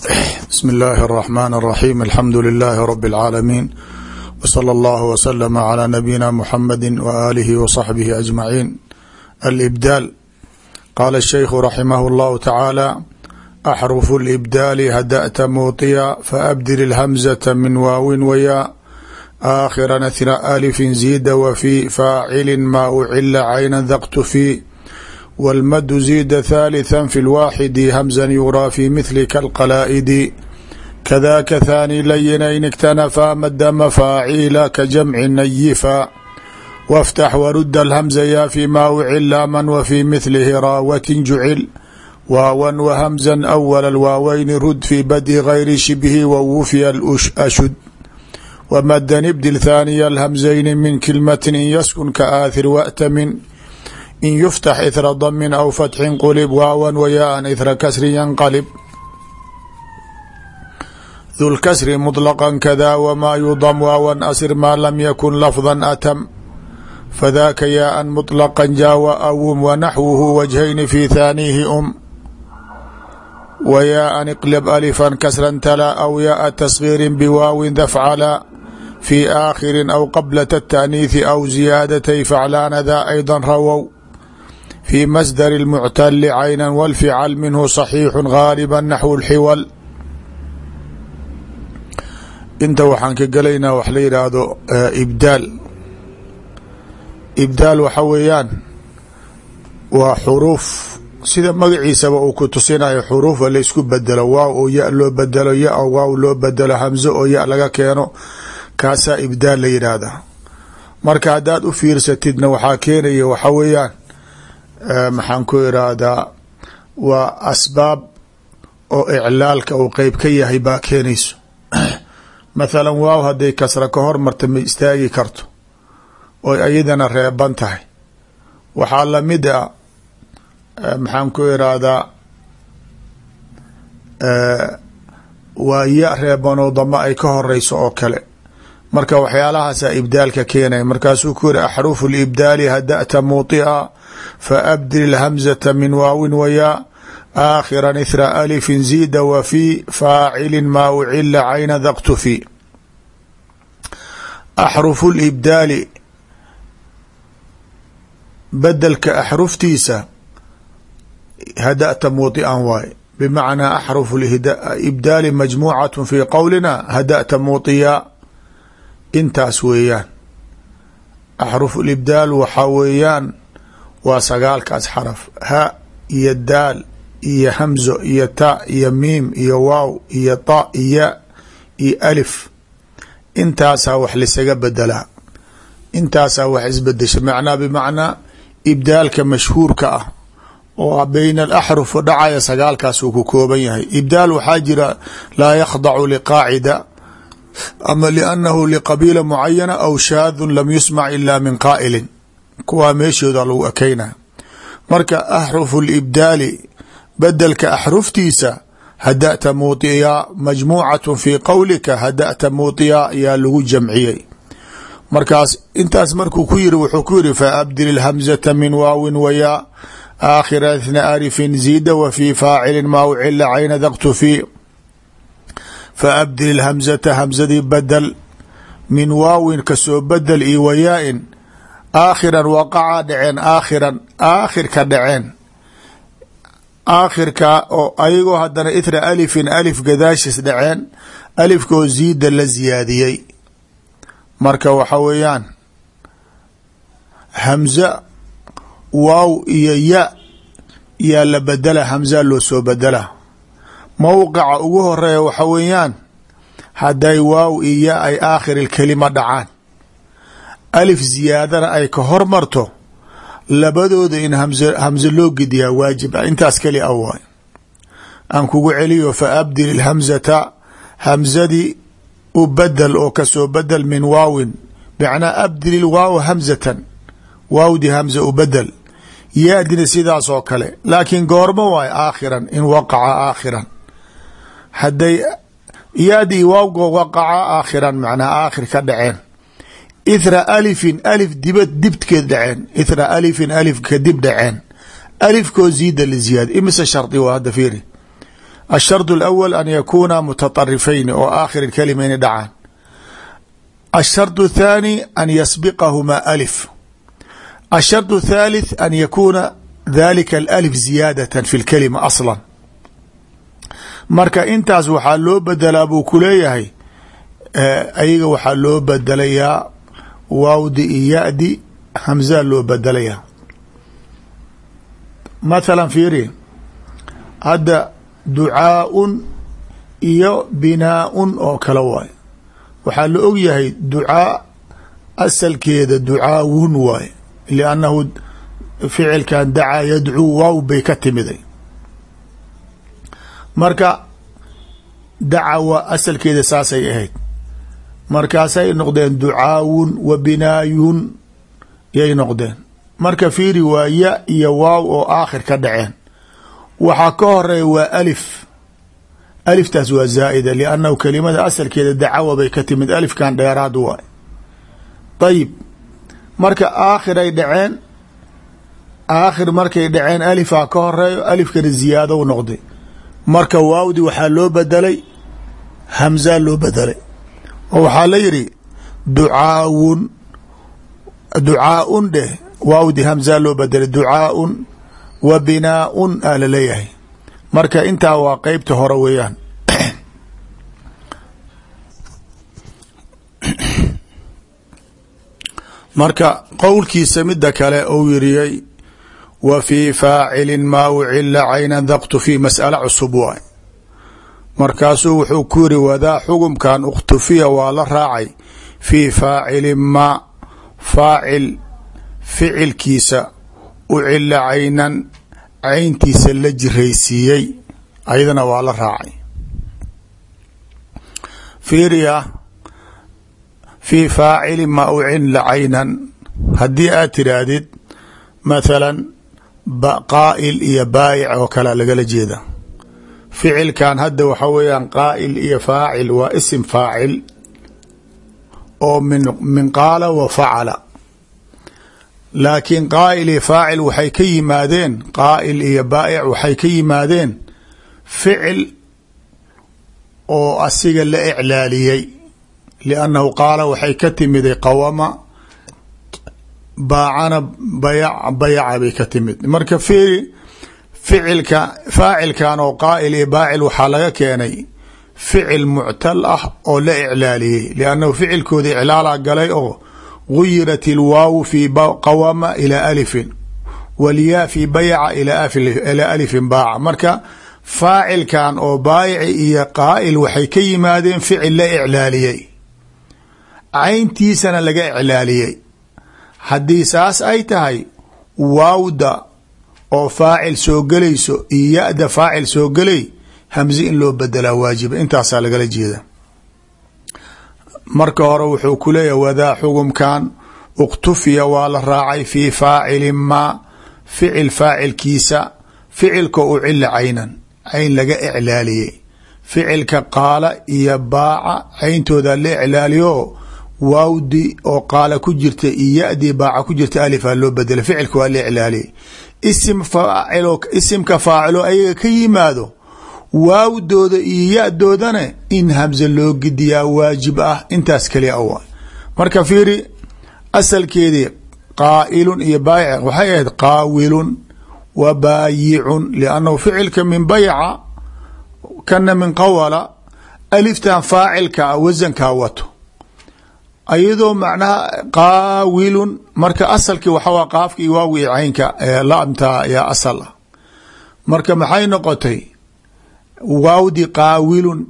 bsm اllahi الرحmn الرaxيm alxamdu لilh rb العaalamiin wslى اllah wslm عlى nabiyina mxamadi waalihi wصaxbihi aجmaciin alibdaal qaala الshaykhu raximah اllahu tacaala axrufu اlibdaali hadأta muuطiya faabdil اlhamزة min waawin wayaa aakhira thna alifin ziida wfi faacili ma ucila cayna daqtu fi wاlmadu ziida thalitثa fi اlwaaxidi hamزa yuraa fi mithli kalqalaa'idi kadaka thaani layinayn اktanafaa mada mafaaciila ka jamci nayifa wاftax waruda اlhamza ya fi ma ucila man wfi mithlihi raawatin jucil waawan wahamza awala اlwaaweyni rud fi badi gayri shibhi wawufiya ashud wmadan ibdil thaaniya alhamzayni min kilmati in yaskun ka aathir wa'tamin in yuftax ithra damin aw fatxin qulib waawan wayaan ithra kasrin yanqalib dulkasri muطlaqan kada wmaa yudam waawan asir maa lam yakun lafda atam fadaka yaaan muطlaqan jaawa awum wanaxwuhu wajhayni fi thaanihi um wayaaan iqlb alifan kasran tala aw yaaa tasgiirin biwaawin dafcala في آkhiri أو qبلة التأنيiثi أو زiyaadتي فعلاana ذا أيضا rawow في masdر المcتل cayنا والفعل minhu صحيiح غاaلبا نحو الxiwل inta waxaan ka gelaynaa wax la yidhaahdo ibdaal ibdaal waxa weeyaan waa xuruuf sida magaciisaba uu ku tusinayo xuruufa laysku bedelo waaw oo ya loo bedelo ya waaw loo bedelo hamzo oo ya laga keeno kaasaa ibdaal la yidhaahdaa marka haddaad u fiirsatidna waxaa keenaya waxa weeyaan maxaan ku iraahdaa waa asbaab oo iclaalka uu qeyb ka yahay baa keenayso. Mathalan waaw hadday kasra ka hormarta ma istaagi karto oy ayadana reeban tahay. Waxaa la mid a maxaan ku iraahdaa waa ya reebanoo dama ay ka horeyso oo kale. Marka waxyaalahaasa ibdaalka keenaya markaasuu ku yiri axrufu libdaali hada'ta muuطia faabdil hamzata min waawin wayaa aakhiran ihra alifin ziida wa fii faacilin maa ucila cayna daktufi axrufu libdaali bedelka axruftiisa hadata muطian waaye bmacnaa axrufu ibdaali majmuucat fi qowlina hadata muطiyaa intaas weeyaan axrufu libdaal waxaa weeyaan waa sagaalkaas xaraf. Ha iyo daal iyo hamzo iyo ta iyo miim iyo waaw iyo ta iyo iyo alif. Intaasaa wax lisaga bedelaa intaasaa wax isbedesha macnaa bimacnaa ibdaalka mashhuurka ah oo bayna alaxruf dhacaya sagaalkaas uu ku kooban yahay. Ibdaal waxaa jira laa yakhdacu liqaacida ama liannahu liqabiila mucayana aw shaadun lam yusmac ila min qaa'ilin kuwaa meeshooda lagu ekeyna marka axrufu libdaali bedelka axruftiisa hadata muطiyaa majmuucatu fii qowlika hadata muطiyaa yaa lagu jamciyey. Markaas intaas markuu ku yiri wuxuu ku yiri faabdil ilhamzata min waawin wayaa aakhira ithna arifin ziida wa fii faacilin maa ucila cayna daqtu fii. Faabdil ilhamzata hamzadii badel min waawin ka soo bedel iyo wayaain aakhiran waqaca dhaceen aakhiran aakhirka dhaceen. Aakhirka oo ayagoo haddana ithra alifin alif gadaashis dhaceen alifkoo ziida la ziyaadiyey. Marka waxa weeyaan hamza waaw iyo ya yaa la bedela hamza loo soo bedela mowqica ugu horreeya waxa weeyaan hadday waaw iyo ya ay aakhir ilkelima dhacaan alif ziyaadana ay ka hormarto labadooda in hamze loo gediyaa waajib ah. Intaas keli a aan kugu celiyo fa abdil ilhamzata hamzadii u bedel oo ka soo bedel min waawin. Macnaa abdil ilwaaw hamzatan waawdi hamza u bedel yaadina sidaas oo kale. Laakiin goormo waay aakhiran in waqaca aakhiran. Hadday yaadii waawgo waqaca aakhiran macnaa aakhir ka dhaceen ithra alifin alif diba dibkeed dhaceen. Ithra alifin alif kadib dhaceen. Alifkoo ziida liziyaada imise shardi waa hadda fiiri. Ashardu alawal an yakuuna mutatarifayni oo aakhir ilkalima inay dhacaan. Ashardu athaani an yasbiqahumaa alif. Ashardu athaalith an yakuuna dalika alif ziyaadatan fi lkalima aslan. Marka intaas waxaa loo bedelaa buu ku eh, ayaga waxaa loo bedelayaa waawdi iyo yadi hamzaa loo bedelayaa. Mathala fiiri hadda ducaaun iyo binaaun oo kale waay. Waxaa la og yahay ducaa asalkeeda ducaawun waay liannahu ficilkan dacaa yadcuu waaw bay ka timiday. Marka dacawa asalkeeda saasay ahayd markaasay noqdeen ducaawun wa binaayun yay noqdeen. Marka fiiri waa ya iyo waaw oo aakhir ka dhaceen. Waxaa ka horreeya waa alif. Aliftaas waa zaa'ida liannahu kelimada asalkeeda dacawa bay ka timid. Alifkan dheeraad waay. Ayib marka aakhiray dhaceen aakhir markay dhaceen alifaa ka horeeyo alifkana ziyaado noqday. Marka waawdi waxaa loo bedelay hamzaa loo bedelay oo waxaa la yidhi ducaawun ducaaun dheh waawdi hamzaa loo bedelay ducaaun wa binaaun aa la leeyahay marka intaa waa qeybta hore weeyaan. Marka qowlkiisa mida kale ou yiriyey wa fii faacilin maa ucila caynan daqtu fi mas'ala cusub waay markaasuu wuxuu ku yiri wadaa xugumkan ukhtufiya waa la raacay fii faacilin maa faacil ficilkiisa ucila caynan cayntiisa la jiraysiiyey. Ayadana waa la raacay. Fiiriya fii faacilin maa ucila caynan. Haddii aad tiraahdid mathalan qaa'il iyo baayic oo kale lagala jeeda ficilkan hadda waxa weeyaan qaa'il iyo faacil waa isim faacil oo min min qaala wa facala laakiin qaa'il iyo faacil waxay ka yimaadeen qaa'il iyo baa'ic waxay ka yimaadeen ficil oo asiga la iclaaliyey liannahu qaala waxay ka timiday qawama baacana bayac bayaca bay ka timid. Marka fiiri ficilka faacilkan oo qaa'il iyo baacil waxaa laga keenay ficil muctal ah oo la iclaaliyey liannahu ficilkooda iclaala galay oo guyirat ilwaawu fi qawama ilaa alifin walyaa fi bayaca ilaa alifin baaca. Marka faacilkan oo baayici iyo qaa'il waxay ka yimaadeen ficil la iclaaliyey. Cayntiisana laga iclaaliyey. Haddii saas ay tahay waawda oo faacil soo gelayso iyo ya-da faacil soo gelay hamze in loo bedelaa waajiba. Intaasaa lagala jeeda. Marka hore wuxuu ku leeyahay wadaa xugumkan uktufiya waa la raacay fii faacilin maa ficil faacilkiisa ficilka u cila caynan cayn laga iclaaliyey. Ficilka qaala iyo baaca cayntooda la iclaaliyo waawdi oo qaala ku jirta iyo ya-dii baaca ku jirta alifaa loo bedelay ficilka waa la iclaaliyey isim faacilo isimka faacilo ayaga ka yimaado waawdooda iyo ya-doodana in hamze loo gidiyaa waajib ah intaas kaliya awa marka fiiri asalkeedii qaa'ilun iyo baayic waxay ahayd qaawilun wa baayicun liannahu ficilka min bayaca kana min qawala aliftan faacilka wasankaa wato ayadoo macnaha qaawilun marka asalkii waxawa qaafka iyo waawi caynka laamta yaa asal ah. Marka maxay noqotay? Waawdi qaawilun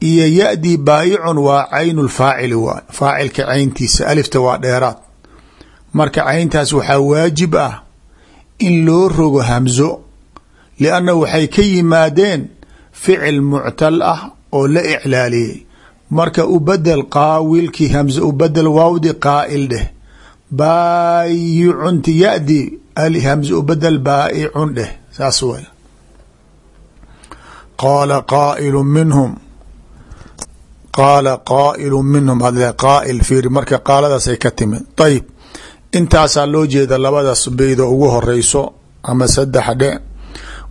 iyo ya-dii baayicun waa caynu lfaacili waay faacilka cayntiisa alifta waa dheeraad. Marka cayntaas waxaa waajib ah in loo rogo hamzo lianna waxay ka yimaadeen ficil muctal ah oo la iclaaliyey marka ubadel qaawilkii hamse ubadel waawdi qaa'il dheh. Baayicunti yadi hamse ubadel baa'icun dheh. Saas way qaala qaailu minhum. Qaala qaailu minhum. Hadle qaail fiiri marka qaaladaasay ka timid. Ayib intaasaa loo jeeda labadaas beyda ugu horeyso ama saddex dhe.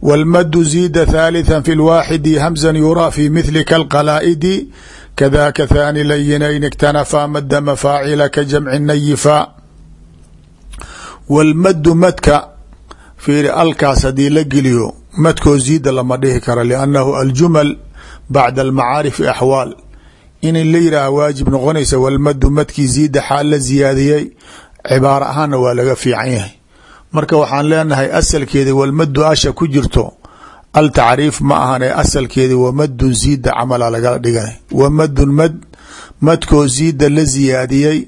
Walmadu ziida thalithan fi lwaaxidi hamsan yuraa fi mithli kalqalaa'idi kadaka thani layinayn اktanafaa mada mafaacila ka jamci nayifa wاlmadu madka fiiri alkaas haddii la geliyo madkoo ziida lama dhihi karo liannahu aljumal bacda almacaarifi axwaal in la yidhaaha waajib noqonaysa walmadu madkii ziida xaal la ziyaadiyey cibaaro ahaanna waa laga fiican yahay marka waxaan leenahay asalkeedi walmadu asha ku jirto al tacriif ma ahan ee asalkeedi wamadun ziida camala lagala dhigay. Wamadun mad madkoo ziida la ziyaadiyey.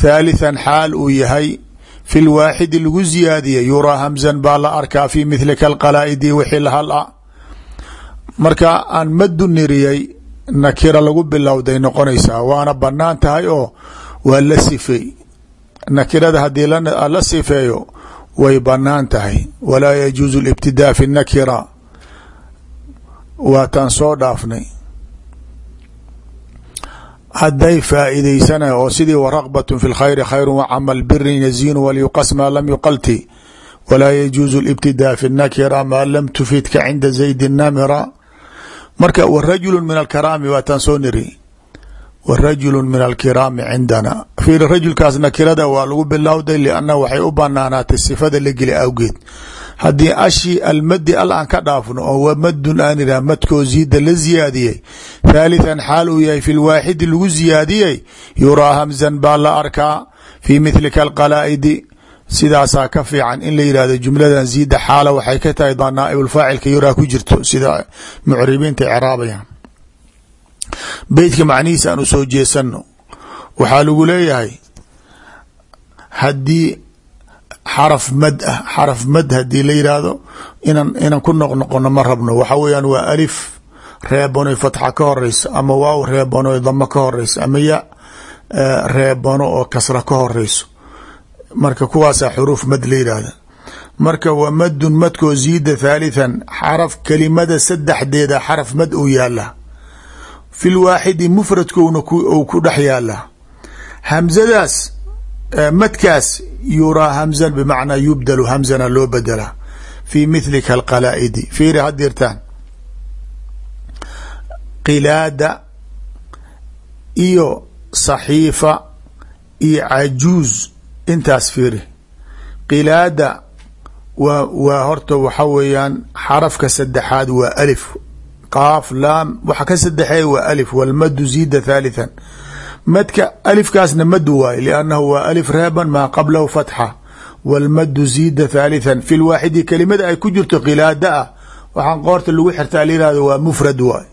Thaalithan xaal uu yahay fi lwaaxidi lagu ziyaadiyey. Yuraa hamzan baa la arkaa fi mithli kalqalaa'idi wixii lahal a. Marka aan madu niriyey nakira lagu bilowday noqonaysaa. Waana bannaan tahay oo waa la sifeey nakirada haddii la sifeeyo way bannaan tahay. Walaa yajuuzu libtidaa fi nakira waataan soo dhaafnay. Hadday faa'iideysana oo sidii waraqbat fi lkhayri khayru wacamal birin yaziinu walyuqas maa lam yuqalti. Walaa yajuuzu libtidaa fi nakira maa lam tufidka cinda zaydi namira. Marka warajulu min alkaraami waataan soo niri. Warajulu min alkiraami cindana. Fiiri rajulkaas nakirada waa lagu bilowday lianna waxay u banaanaatay sifada la geli awgeed haddii ashi almadi al aan ka dhaafno oo wamadun aan ihaha madkoo ziida la ziyaadiyey thaalithan xaal uu yahay fi lwaaxidi lagu ziyaadiyey yuraa hamzan baa la arkaa fi mithli kalqalaa'idi sidaasaa ka fiican in la yihahdo jumladan ziida xaala waxay ka tahay naaibulfaacilka yuraa ku jirto sida mucribiinta icraabayaan. Beytka macnihiisa aan soo jeesano waxaa lagu leeyahay haddii xaraf mad ah xaraf mad haddii la yidhaahdo inan inan ku noqnoqono ma rabno. Waxa weeyaan waa alif reebanoy fatxa ka horeyso ama waaw reebanoy damo ka horeyso ama ya reebano oo kasra ka horeyso marka kuwaasaa xuruuf mad la yidhaahda marka wa madun madkoo ziida thaalithan xaraf kelimada saddexdeeda xaraf mad uu yaalla fi lwaaxidi mufradkouna ou ku dhex yaalla hamzadaas madkaas yuraa hamzan bimacnaa yubdalu hamzana loo bedelaa fi mithli kalqalaa'idi fiiri hadirtaan qilaada iyo saxiifa iyo cajuuz intaas fiiri qilaada waa waa horta waxa weeyaan xarafka saddexaad waa alif qaaf laam waxa ka sadexeeya waa alif walmadu ziida thaalithan madka alifkaasna madu waaye liannahu waa alif reeban maa qablahu fatxa walmadu ziida thaalithan fi lwaaxidi kelimada ay ku jirto qilaada ah waxaan qoorta lagu xirtaa layihahdo waa mufrad waay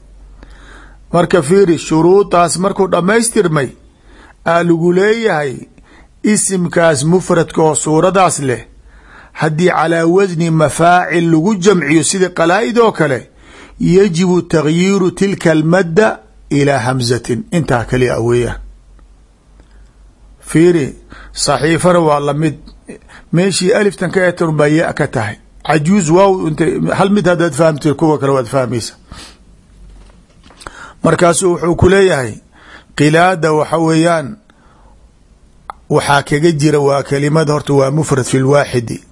marka fiiri shuruudaas markuu dhammaystirmay aa lagu leeyahay isimkaas mufradka oo suuradaas leh haddii calaa wasni mafaacil lagu jamciyo sida qalaa'id oo kale yajibu taghyiiru tilka almadda ilaa hamzatin intaa kaliya weeyaan fiiri saxiifana waa la mid meeshii aliftan ka etan ya ka tahay cajuuz waaw int hal mid haddaad fahamtid kuwa kale waad fahmaysa markaasuu wuxuu ku leeyahay qilaada waxa weeyaan waxaa kaga jira waa kelimada horta waa mufrad fi lwaaxidi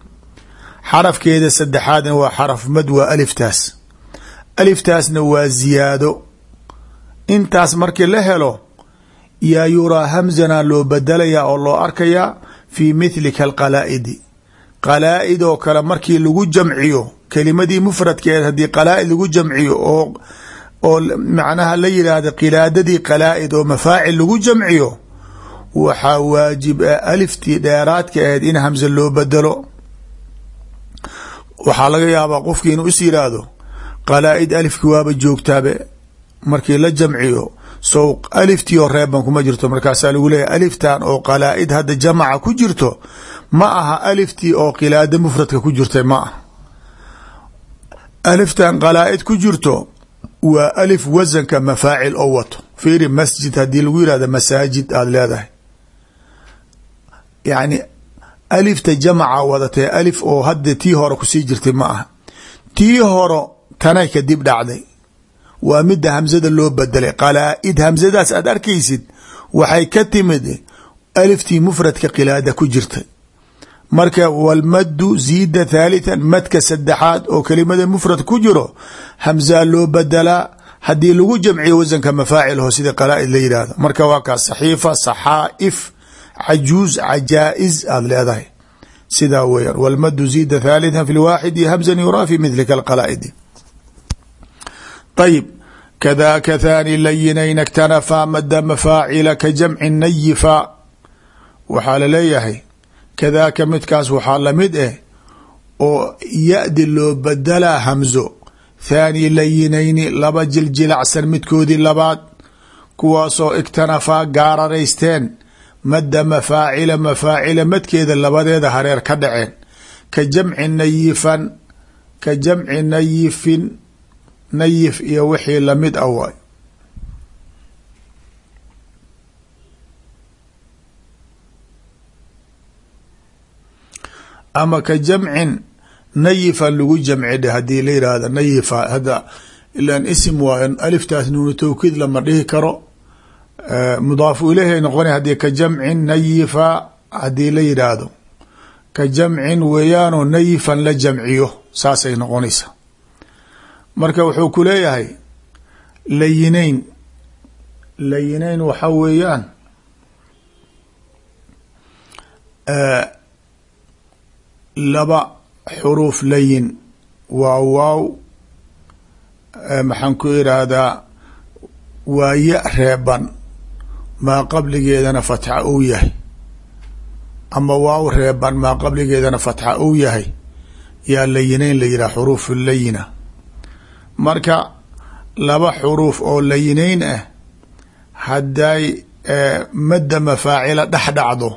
xarafkeeda saddexaadna waa xaraf mad waa aliftaas aliftaasna waa ziyaado intaas markii la helo yaa yuraa hamzana loo badalayaa oo loo arkayaa fi mithli kalqalaa'idi qalaa'id oo kale markii lagu jamciyo kelimadii mufradkeed haddii qalaa'id lagu jamciyo oo oo macnaha la yidhaahda qilaadadii qalaa'id oo mafaacil lagu jamciyo waxaa waajib ah aliftii dheeraadka ahayd in hamze loo bedelo. Waxaa laga yaabaa qofkii inuu is yidhaahdo qalaa'id alifki waaba joogtaabe markii la jamciyo sow aliftii oo reeban kuma jirto. Markaasaa lagu leeyahy aliftan oo qalaa'id hadda jamaca ku jirto ma aha aliftii oo qilaada mufradka ku jirtay ma aha. Aliftan qalaa'id ku jirto waa alif wasanka mafaacil oo wato. Fiiri masjid haddii lagu yihahdo masaajid aada leedahay. Yacni alifta jamaca wadatee alif oo hadda tii hore ku sii jirtay ma aha. Tii horo tanay kadib dhacday waa mida hamzada loo bedelay qalaa'id hamzadaas aad arkaysid waxay ka timid aliftii mufradka qilaada ku jirtay. Marka walmaddu ziida thaalithan madka saddexaad oo kelimada mufrad ku jiro hamzaa loo badelaa haddii lagu jamciyo wasanka mafaacilho sida qalaa-id la yidhaahdo marka waa kaas saxiifa saxaaif cajuuz cajaa-is aada leedahay. Sidaa weeyaan walmaddu ziida thaalithan fi lwaaxidi hamzan yuraa fi midlika alqalaa'idi ayib kadaaka thaani layinayn اktanafaa mada mafaacila ka jamci nayifa waxaa la leeyahay kadaaka midkaas waxaa la mid ah oo ya-di loo badalaa hamzo thaani layinayni laba jiljilacsan midkoodii labaad kuwaasoo iktanafaa gaararaysteen madda mafaacila mafaacila madkeeda labadeeda hareer ka dhaceen ka jamci nayifan ka jamci nayifin nayif iyo wixii la mid a waay. Ama ka jamcin nayifan lagu jamci dhe haddii la yihahdo nayifa hadda ilan isim waayo aliftaas nuunu tawkiid lama dhihi karo. Mudaafu ileyhi noqona haddii ka jamcin nayifa haddii la yidhaahdo ka jamcin weeyaanoo nayifan la jamciyo saasay noqonaysa marka wuxuu ku leeyahay layinayn. Layinayn waxaa weeyaan laba xuruuf layin. Waa waaw. Maxaan ku irahdaa waa ya reeban. Maa qabligeedana fatxa uu yahay. Ama waaw reeban. Maa qabligeedana fatxa uu yahay. Yaa layinayn la yidhah xuruuf layina marka laba xuruuf oo layinayn ah hadday madda mafaacila dhex dhacdo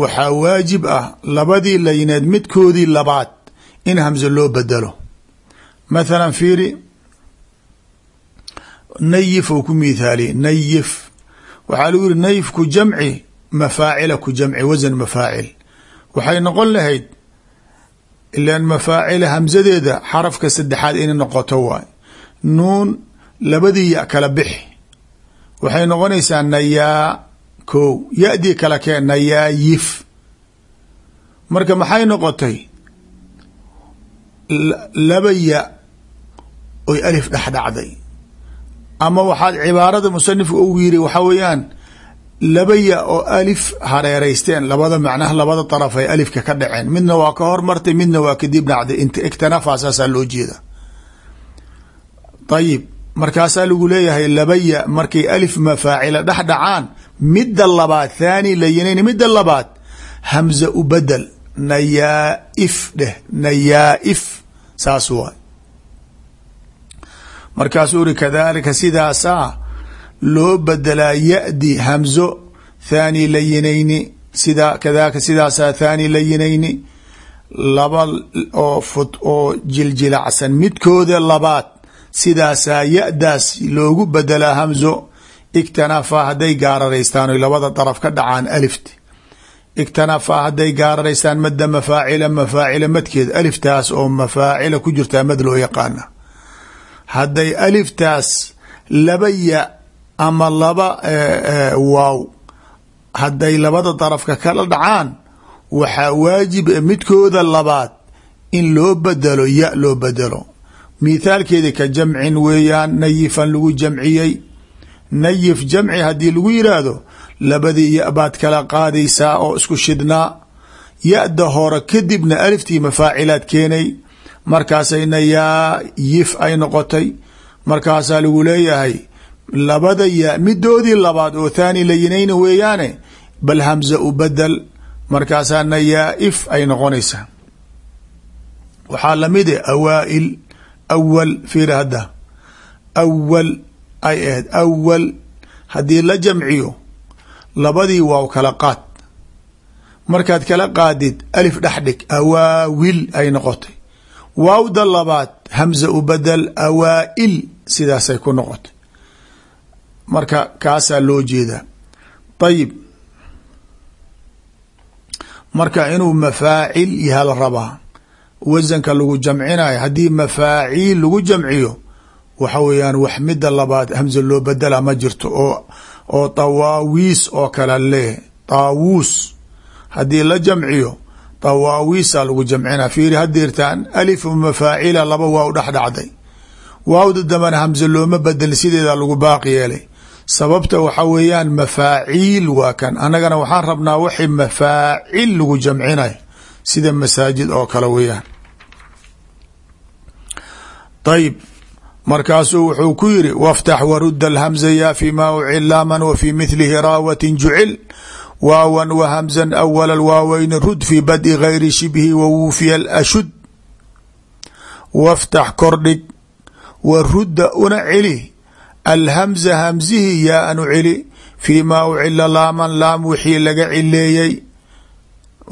waxaa waajib ah labadii layineed midkoodii labaad in hamse loo bedelo. Mathalan fiiri nayif ou ku mithaaliye nayif. Waxaa lagu yihi nayif ku jamci mafaacila ku jamci wasan mafaacil. Waxay noqon lahayd ilan mafaacila hamsadeeda xarafka saddexaad inay noqoto waay nuun labadii ya kala bixi waxay noqonaysaa nayaa ko ya-dii kala kee nayaayif marka maxay noqotay laba ya oy alif dhexdhacday ama waxaad cibaarada musanifka ugu yiri waxaa weeyaan laba ya oo alif hareereysteen labada macnaha labada daraf ay alifka ka dhaceen. Midna waa ka hormartay midna waa kadib dhacday. Inta igtanafaa saasaa loo jeeda. Ayib markaasaa lagu leeyahay laba ya markay alif mafaacila dhex dhacaan midda labaad thaani layinayn midda labaad hamza u bedel nayaaif dheh nayaaif saas waay. Markaasuu uri kadalika sidaasaa loo bedelaa ya-di hamzo thaani layinayni sida kadalika sidaasaa thaani layinayni laba oo fud oo jiljilacsan. Midkooda labaad sidaasaa ya-daas loogu bedelaa hamzo igtanafaa hadday gaararaystaan labada daraf ka dhacaan alifti. Igtanafaa hadday gaararaystaan madda mafaacila mafaacila madkeed aliftaas oo mafaacila ku jirtaa mad loo yaqaana. Hadday aliftaas laba ya ama laba waaw. Hadday labada darafka kala dhacaan waxaa waajib midkooda labaad in loo bedelo ya loo bedelo. Mithaalkeedi ka jamcin weeyaan nayifan lagu jamciyey. Nayif jamci haddii lagu yiraahdo labadii ya baad kala qaadaysaa oo isku shidnaa ya-da hore kadibna aliftii mafaacilaad keenay. Markaasay nayaayif ay noqotay. Markaasaa lagu leeyahay labada ya midoodii labaad oo thaani layinayna weeyaane bal hamza u bedel markaasaa nayaaif ay noqonaysaa. Waxaa la mid e awaail awal fiir hadda. Awal ay ahayd awal haddii la jamciyo labadii waaw kala qaad. Markaad kala qaadid alif dhexdhig awaawil ay noqotay. Waawda labaad hamza u bedel awaail sidaasay ku noqotay marka kaasaa loo jeedaa ayib marka inuu mafaacil yaha la rabaa wasanka lagu jamcinayo haddii mafaaciil lagu jamciyo waxa weeyaan wax mida labaad hamza loo bedela ma jirto oo oo tawaawiis oo kale leh taawuus. Haddii la jamciyo dawaawiisa lagu jamcina fiiri hadeertaan alifu mafaacila laba waaw dhex dhacday waawda dambana hamse looma bedelin sideeda lagu baaqi yeelay sababta waxa weeyaan mafaaciil waa kan. Annagana waxaan rabnaa waxay mafaacil lagu jamcinay sida masaajid oo kale weeyaan. Ayib markaasuu wuxuu ku yiri waftax warudda alhamza ya fi ma ucilaaman wa fi mithlihi raawatin jucil. Waawan wa hamzan awala alwaaweyni rud fi badi gayri shibhi wa wuufiya alashud. Waftax kordhig wa rudda una celi alhamza hamzihi yaa anu celi fii maa ucila laaman laam wixii laga cileeyey.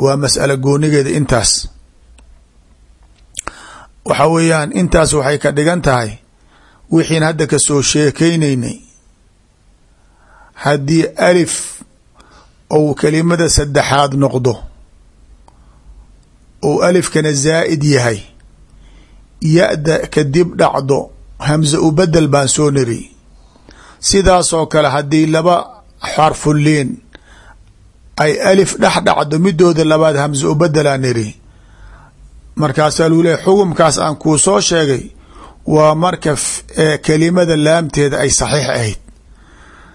Waa mas'ala goonigeeda intaas. Waxa weeyaan intaas waxay ka dhigan tahay wixiin hadda ka soo sheekeynaynay haddii alif ou kelimada saddexaad noqdo ou alifkana zaa'id yahay ya-da kadib dhacdo hamze u bedel baan soo niri sidaasoo kale haddii laba xarfuliin ay alif dhex dhacdo midooda labaad hamze u bedelaa niri markaasaa luu leeya xukumkaas aan kuu soo sheegay waa marka kelimada laamteeda ay saxiix ahayd.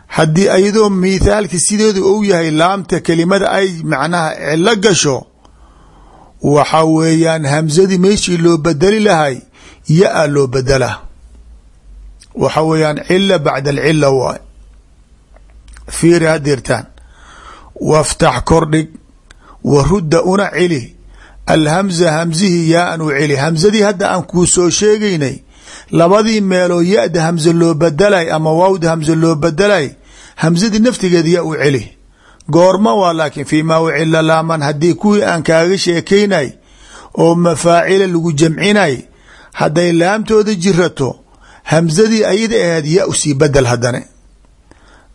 Haddii ayadoo mithaalki sideedu ou yahay laamta kelimada ay macnaha cilo gasho waxa weeyaan hamsadii meeshii loo bedeli lahay ya-a loo bedelaa waxa weeyaan cila bacda alcila waay. Fiiri hadirtaan waftax kordhig. Wa rudda una celi alhamza hamzihi yaa-an u celi hamsadii hadda aan kuu soo sheegaynay labadii meeloo ya-da hamze loo bedelay ama waawda hamze loo bedelay hamsadii naftigeeda ya u celi goorma waa laakiin fii maa ucila laaman haddii kuwii aan kaaga sheekaynay oo mafaacila lagu jamcinay hadday laamtooda jirato hamsadii ayada ahayd ya u sii bedel haddane.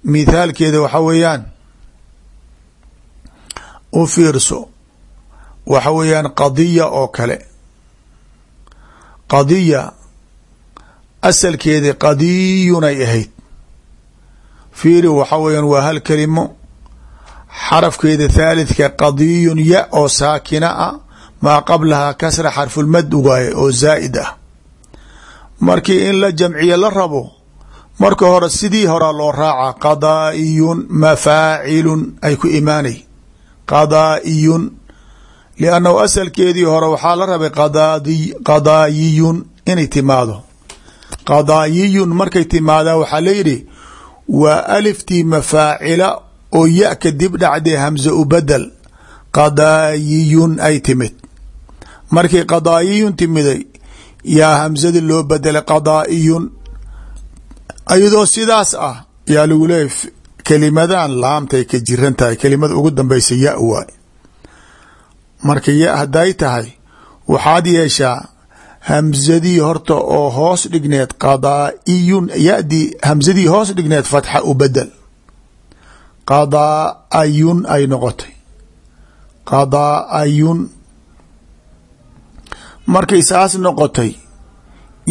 Mithaalkeeda waxa weeyaan u fiirso. Waxa weeyaan qadiya oo kale. Qadiya asalkeedii qadiyunay ahayd. Fiiri waxa weeyaan waa hal kelimo. Xarafkeeda thaalidka qadiyun ya oo saakina ah maa qablahaa kasra xarfulmad ugaaye oo zaa'id ah markii in la jamciye la rabo marka hore sidii horaa loo raaca qadaa'iyun mafaacilun ay ku imaanay. Qadaa'iyun liannahu asalkeedii hore waxaa la rabay qadaayiyun inay timaado. Qadaayiyun markay timaadaa waxaa layidhi waa aliftii mafaacila oo ya kadib dhacdee hamze u bedel qadaayiyun ay timid. Markii qadaayiyun timiday yaa hamzadi loo bedelay qadaa'iyun. Iyadoo sidaas ah yaa lagu leeyahy kelimadan laamtay ka jiran tahay kelimada ugu dambeysa ya waay. Marka ya hadday tahay waxaad yeeshaa hamzadii horta oo hoos dhigneed qadaa'iyun yadii hamzadii hoos dhigneed fatxa u bedel. Qadaa'ayun ay noqotay. Qadaa'ayun markay saas noqotay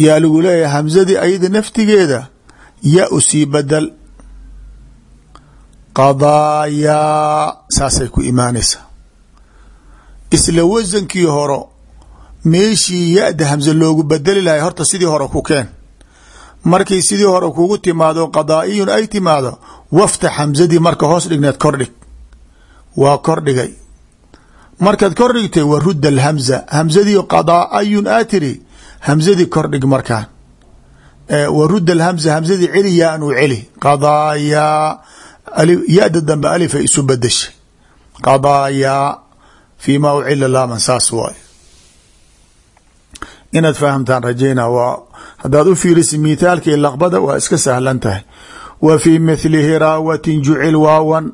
yaa lagu leeyahay hamzadii ayada naftigeeda ya u sii bedel qadaayaa saasay ku imaanaysaa. Isla wasankii horo meeshii ya-da hamse loogu bedeli lahay horta sidii hore ku keen. Markay sidii hore kugu timaado qadaa'iyun ay timaado waftax hamsadii marka hoos dhigneed kordhig. Waa kordhigay markaad kordhigtay wa rudda alhamza. Hamsadii qadaa'ayun aa tiri hamsadii kordhig markaan wa rudda alhamza. Hamsadii celi yaa anuu celi. Qadaayaa ya-da dambe alifay isu bedeshay qadaayaa fii ma ucila laaman saas waayo. Inaad fahamtaan rajayna waa haddaad u fiirisa mithaalka i laqbada waa iska sahlan tahay. Wa fii mithlihi raawatin jucil waawan.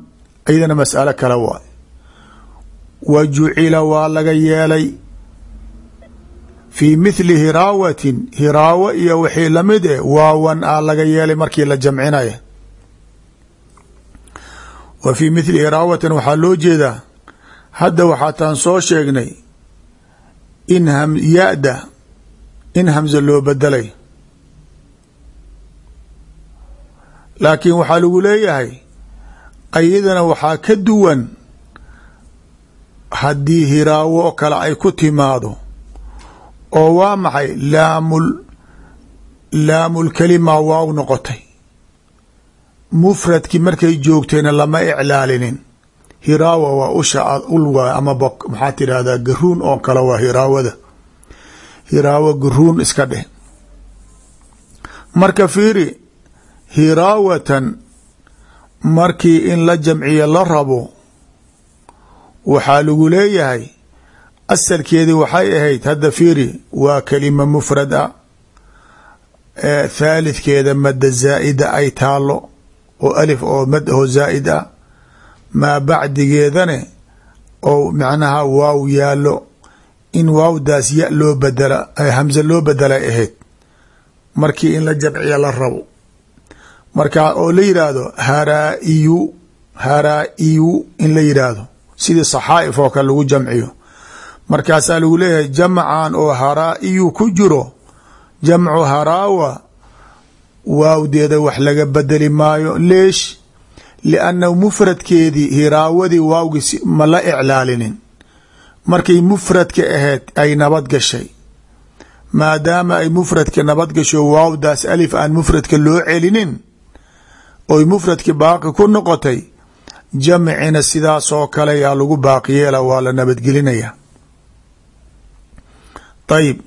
Iyadana mas'alo kale waay wa jucila waa laga yeelay. Fii mithli hiraawatin hiraawo iyo wixii la mid eh waawan a laga yeelay markii la jamcinaya. Wa fii mithli hiraawatin waxaa loo jeedaa hadda waxaataan soo sheegnay in ya-da in hamze loo bedelay laakiin waxaa lagu leeyahay ayadana waxaa ka duwan haddii hiraawo kale ay ku timaado oo waa maxay? Laamul laamulkelima waaw noqotay. Mufradkii markay joogtayna lama iclaalinin. Hiraawa waa usha ul waay ama bok maxaa tidhahdaa garuun oo kale waa hiraawada. Hiraawo garuun iska dheh. Marka fiiri hiraawatan markii in la jamciyo la rabo waxaa lagu leeyahay asalkeedii waxay ahayd hadda fiiri waa kelima mufrad a thaalithkeeda madda zaa'ida ay taalo oo alif oo mad aho zaa'id ah maa bacdigeedane oo macnaha waaw yaallo in waawdaas ya loo badela hamse loo bedelay ahayd markii in la jamciya la rabo. Marka oo la yidhaahdo haraa'iyu haraa'iyu in la yidhaahdo sidii saxaa'if oo kale lagu jamciyo. Markaasaa lagu leeyahay jamcan oo haraa'iyu ku jiro jamcu haraawa waawdeeda wax laga bedeli maayo. Leesh lianna mufradkeedii hiraawadii waawgii ma la iclaalinin. Markay mufradka ahayd ay nabad gashay. Maadaama ay mufradka nabad gasho waawdaas alif aan mufradka loo celinin oy mufradki baaqi ku noqotay jamcina sidaasoo kale yaa lagu baaqi yeela waa la nabadgelinaya. Ayib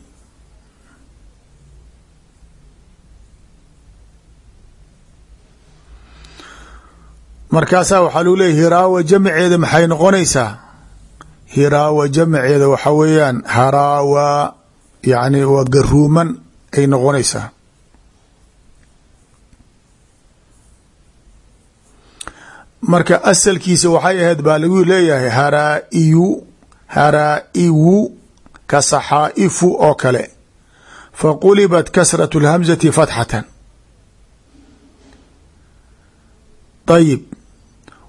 markaasaa waxaa lagu leeya hiraawa jamceeda maxay noqonaysaa? Hiraawa jamceeda waxa weeyaan haraawa yacni waa garuuman ay noqonaysaa marka asalkiisa waxay ahayd baa lagu leeyahay haraa'iyu haraa'iwu ka saxaa'ifu oo kale. Faqulibat kasratu اlhamzati fatxatan ayib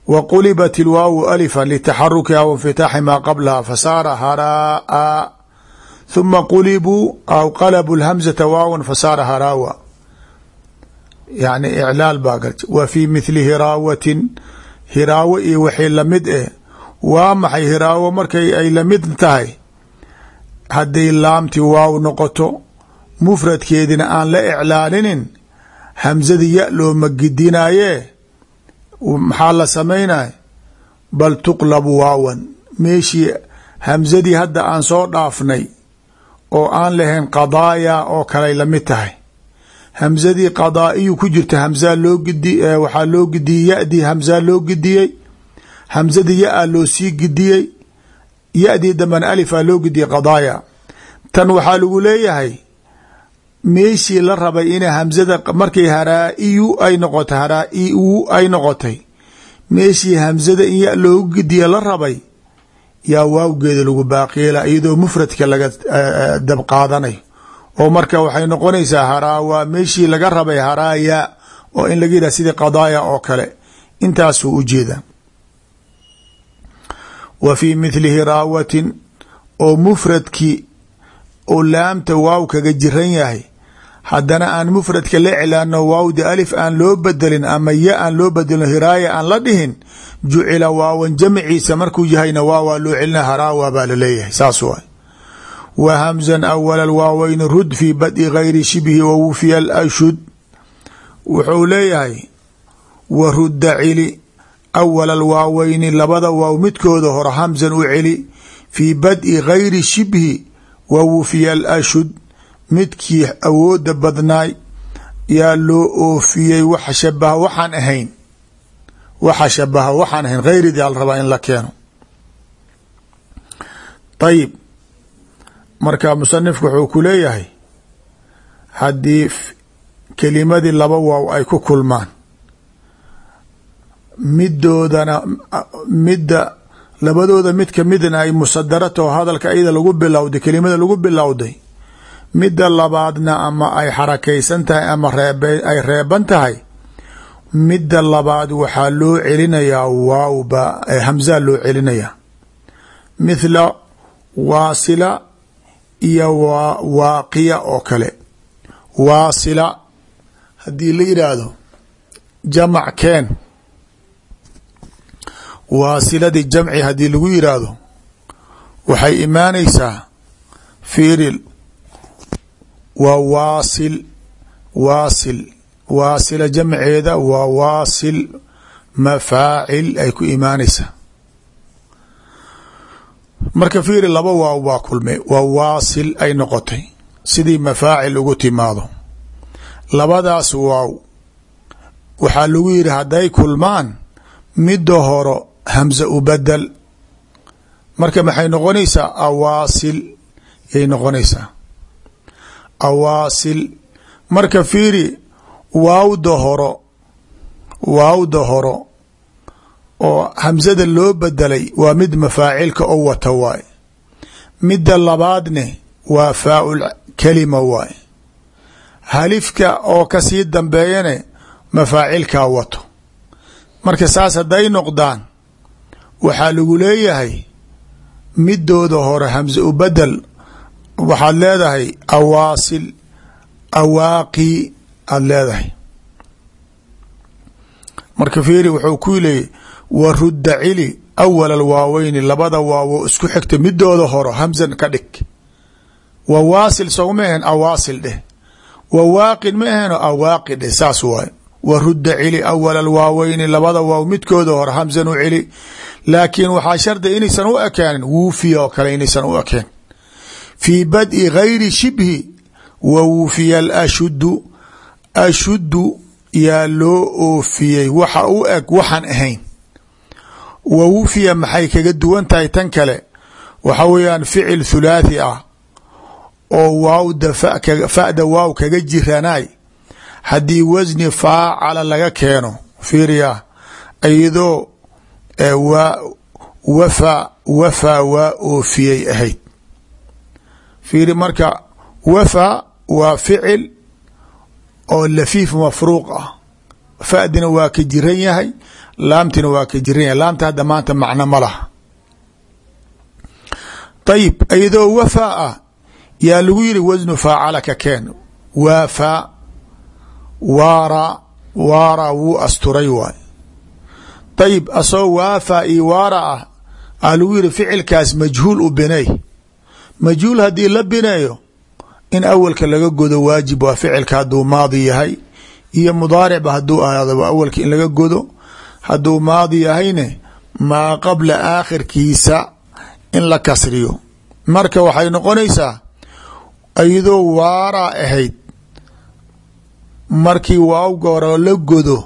wa qulibat ilwaawu alifa litaxarukiha wa infitaaxi maa qablaha fasaara haraa'a huma qulibuu aw qalabuu lhamzata waawan fasaara haraawa yani iclaal baa gar wa fii mithli hiraawatin hiraawo iyo wixii la mid eh. Waa maxay hiraawo markay ay la mid tahay? Hadday laamti waaw noqoto mufradkeedina aan la iclaalinin hamsadii ya looma gidinaaye maxaa la samaynay bal tuqlabu waawan. Meeshii hamsadii hadda aan soo dhaafnay oo aan lahayn qadaaya oo kaley la mid tahay hamsadii qadaa'iyu ku jirta hamsaa loo gidi waxaa loo gidiyey yadii hamsaa loo gidiyey. Hamsadii ya-a loo sii gidiyey. Ya-dii alifaa loo gidiyey qadaaya tan waxaa lagu leeyahay meeshii la rabay ina hamsada markay haraa'iyu ay noqotay haraa'iu ay noqotay meeshii hamsada in ya loogu gidiya la rabay yaa waawgeeda lagu baaqiyeela iyadoo mufradka laga dab qaadanayo oo marka waxay noqonaysaa haraawa meeshii laga rabay haraaya oo in laga yidhah sidii qadaaya oo kale. Intaasuu ujeeda wa fii mithli hiraawatin oo mufradkii oo laamta waaw kaga jiran yahay. Haddana aan mufradka la iclaano waawdi alif aan loo bedelin ama ya aan loo bedelin hiraaya aan la dhihin jucila waawan jamciisa markuu yahayna waawaa loo celina haraawa baa la leeyahay saas waay wa hamzan awala alwaaweyni rud fii badi gayri shibhi wa wufiya alashud wuxuu leeyahay wa rudda cili awala alwaaweyni labada waaw midkooda hore hamzan u celi fii badi gayri shibhi wa wufiya alashud midkii awooda badnaay yaa loo oofiyey waxa shabaha waxaan ahayn waxa shabaha waxaan ahayn hayridii al rabaa in la keeno ayib marka musanifku wuxuu ku leeyahay haddii kelimadii laba waaw ay ku kulmaan midoodana midda labadooda mid kamidna ay musadarataho hadalka iyada lagu bilowday kelimada lagu bilowday midda labaadna ama ay xarakaysan tahay ama ay reeban tahay midda labaad waxaa loo celinayaa waawba hamzaa loo celinayaa. Mithla waasila iyo waaqiya oo kale. Waasila haddii la yidhaahdo jamac keen. Waasiladii jamci haddii lagu yidhaahdo waxay imaanaysaa fiiril. Waa waasil waasil. Waasila jamceeda waa waasil mafaacil ay ku imaanaysaa marka fiiri laba waaw baa kulmay waa waasil ay noqotay sidii mafaacil ugu timaado. Labadaas waaw waxaa lagu yidhi hadday kulmaan midda horo hamza u badel marka maxay noqonaysaa? Awaasil yay noqonaysaa. Awaasil marka fiiri waawda horo waawda horo oo hamsada loo bedelay waa mid mafaacilka oo wata waay. Midda labaadne waa faaul kalima waay. Halifka oo ka sii dambeeyane mafaacilkaa wato. Marka saas hadday noqdaan waxaa lagu leeyahay midooda hore hamse u bedel waxaad leedahay awaasil awaaqi aada leedahay. Marka fiiri wuxuu ku leeyay wa rudda cili awal alwaaweyni labada waawo isku xigta midooda horo hamsan ka dhig. Wa waasil sow ma dheh. Wa waaqin ma dheh saas waayo. Wa rudda cili awal alwaaweyni labada waaw midkooda hore hamsan u celi laakiin waxaa shardi inaysan u ekeenin wuufiya oo kale inaysan u ekeen fii bad'i gayri shibhi wa wuufiya alashudu ashuddu yaa loo oofiyey waxa u eg waxaan ahayn wa wufiya maxay kaga duwan tahay tan kale? Waxa weeyaan ficil thulaathi ah oo waawda fa'da waaw kaga jiranaay. Haddii wasni faacala laga keeno fiiriya iyadoo waa wafa wafaa waa oofiyey ahayd. Fiiri marka wafa waa ficil oo lafiif mafruuq ah. Fa'dina waa ka jiran yahay laamtina waa ka jiran yahay. Laamta hadda maanta macno ma laha. Ayib iyadoo wafaa ah yaa lagu yiri wasnu faacala ka keen. Waafa waara waara wuu asturay waay. Ayib asoo waafa iyo waara ah aa lagu yiri ficilkaas majhuul u binay. Majhuul haddii la bineeyo in awalka laga godo waajib waa ficilka hadduu maadi yahay iyo mudaaricba hadduu ahaado awalka in laga godo hadduu maadi yahayne maa qabla aakhirkiisa in la kasriyo. Marka waxay noqonaysaa iyadoo waaraa ahayd markii waawga hore la godo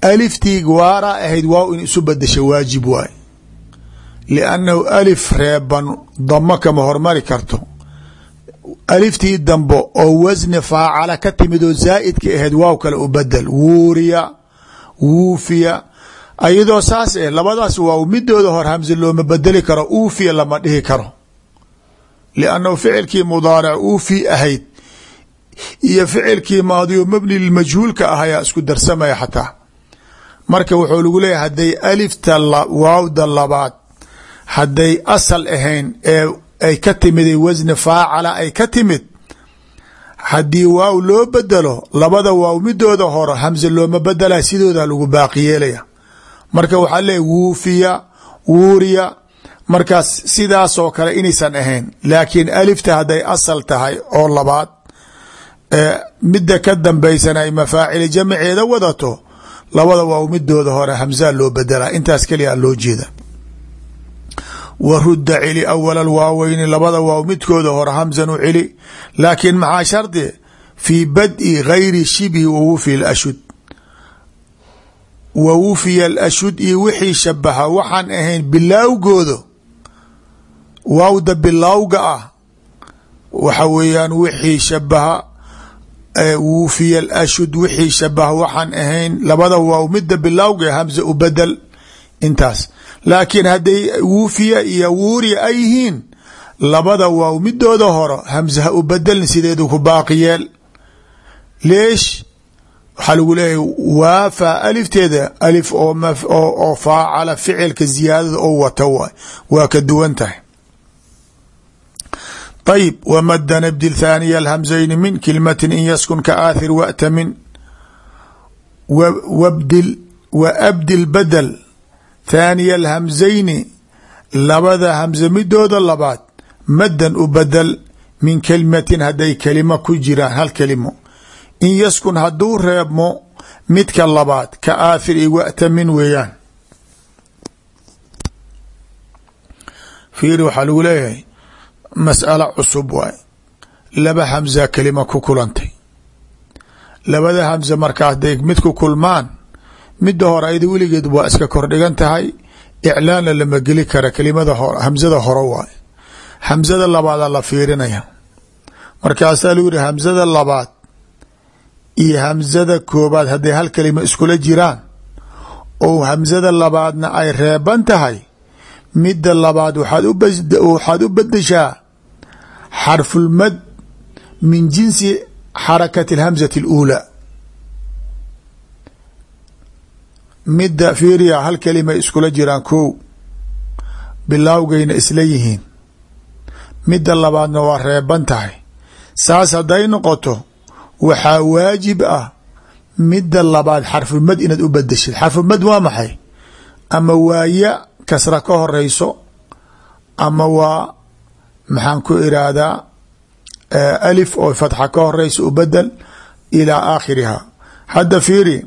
aliftii waaraa ahayd waaw in isu badasho waajib waay. Liannahu alif reeban damo kama hormari karto aliftii dambo oo wasni faacala ka timid oo zaa'idka ahayd waaw kale u bedel. Wuuriya wuufiya. Ayadoo saas eh labadaas waaw midooda hor hamse looma bedeli karo uufiya lama dhihi karo. Liannahu ficilkii mudaaric uufi ahayd iyo ficilkii maadiyo mabni lmajhuulka ah ayaa isku darsamaya xataa. Marka wuxuu lagu leeyahy hadday alifta waawda labaad hadday asal ahayn ee ay ka timid wasni faacala ay ka timid. Haddii waaw loo bedelo labada waaw midooda horo hamse looma bedela sidooda lagu baaqi yeelaya marka waxaa leeya wuufiya wuuriya markaas sidaasoo kale inaysan ahayn. Laakiin alifta hadday asal tahay oo labaad midda ka dambaysan ay mafaacil jamaceeda wadato labada waaw midooda hore hamsaa loo bedelaa intaas keliya loo jeeda wa rudda celi awal alwaaweyni labada waaw midkooda hore hamsan u celi laakiin maxaa shardi fii bad'i gayri shibhi wa wufi ashud wa wufiya alashud iyo wixii shabaha waxaan ahayn bilaawgooda waawda bilaawga ah waxa weeyaan wixii shabaha wufiya alashud wixii shabaha waxaan ahayn labada waaw midda bilaawga hamsa u intaas laakiin hadday wuufiya iyo wuuriya ay yihiin labada waaw midooda horo hamse ha u bedelin sideedu ku baaqi yeel. Leesh waxaa lagu leeyahy waafa alifteeda alif oo faacala ficilka ziyaadada oo wata waay waa ka duwan tahay. Ayib wmada nbdil thaaniya alhamzayni min kilmatin in yaskun ka aathir wata min. Wabdil wa thaaniya alhamzayni labada hamse midooda labaad maddan u badel min kelimatin hadday kelimo ku jiraan hal kelimo. In yaskun hadduu reebmo midka labaad ka aathir i wa'tamin weeyaan. Fiiri waxaa lagu leeyahay mas'alo cusub waay. Laba hamsa kelima ku kulantay. Labada hamse marka hadday mid ku kulmaan midda hore ayada weligeed waa iska kordhigan tahay. Iclaanna lama geli kara kelimada hamsada hore waay. Hamsada labaadaa la fiirinaya. Markaasaa lagu yihi hamsada labaad iyo hamsada koobaad hadday hal kelima iskula jiraan oo hamsada labaadna ay reeban tahay midda labaad waxaad u bedeshaa xarfulmad min jinsi xarakati alhamsati اluulaa midda fiiriya hal kelimay iskula jiraan kow. Bilaawgayna isla yihiin. Midda labaadna waa reeban tahay. Saas hadday noqoto waxaa waajib ah midda labaad xarfulmad inaad u bedeshid xarfulmad waa maxay? Ama waa ya kasra ka horeyso ama waa maxaan ku iraahdaa alif oo fatxa ka horeyso u bedel ilaa aakhiriha. Hadda fiiri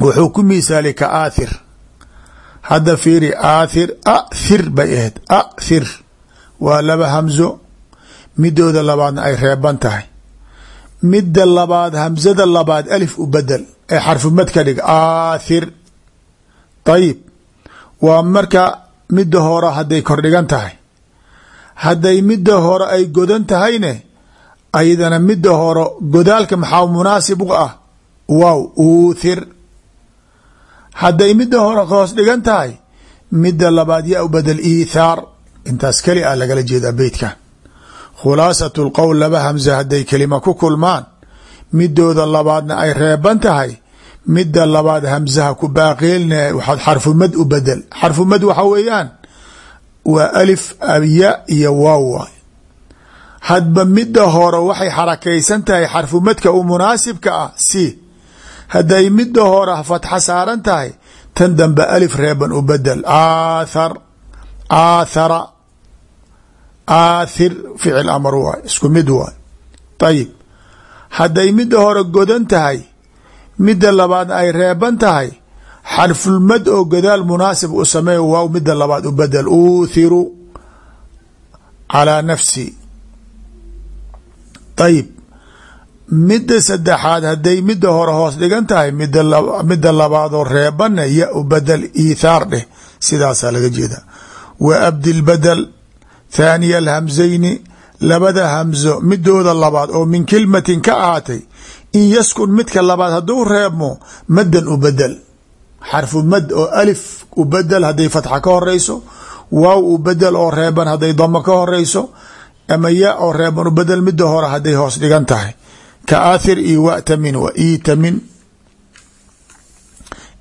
wuxuu ku misaali ka aathir hadda fiiri aathir athir bay ahayd. Athir waa laba hamso midooda labaadna ay reeban tahay. Midda labaad hamsada labaad alif u bedel ee xarfumad ka dhig aathir ayib waa marka midda hore hadday kordhigan tahay. Hadday midda hore ay godan tahayne ayadana midda hore godaalka maxaa munaasib u ah? Waaw uuthir hadday midda hore hoos dhigan tahay. Midda labaad yaa bedel iithaar. Intaas keli ah lagala jeedaa beytkan khulaasatu lqowl laba hamsa hadday kelima ku kulmaan. Midooda labaadna ay reeban tahay. Midda labaad hamsaha ku baaqeelina waxaad xarfumad u bedel. Xarfumad waxa weeyaan waa alif ya iyo waaw waay. Hadba midda hore waxay xarakaysan tahay xarfumadka u munaasibka ah si hadday midda hore fatxa saaran tahay tan dambe alif reeban u bedel. Aathar aathara aathir ficil amar waay isku mid waay. Ayib hadday midda hore godan tahay midda labaadna ay reeban tahay xarfulmad oo godaal munaasib u sameeyo waaw midda labaad u bedel. Uuthiru calaa nafsi. Ayib midda saddexaad hadday midda hore hoos dhigan tahay midda labaadoo reebanna ya u bedel iithaar dheh. Sidaasaa laga jeeda. Wa abdil badel thaaniya alhamsayni labada hamso midooda labaad oo min kilmatin ka ahaatay in yaskun midka labaad hadduu reebmo maddan u bedel. Xarfu mad oo alif u bedel hadday fatxa ka horeyso waaw u bedel oo reeban hadday damo ka horeyso ama ya oo reeban u bedel midda hore hadday hoos dhigan tahay ka aathir iyo watamin wa itamin.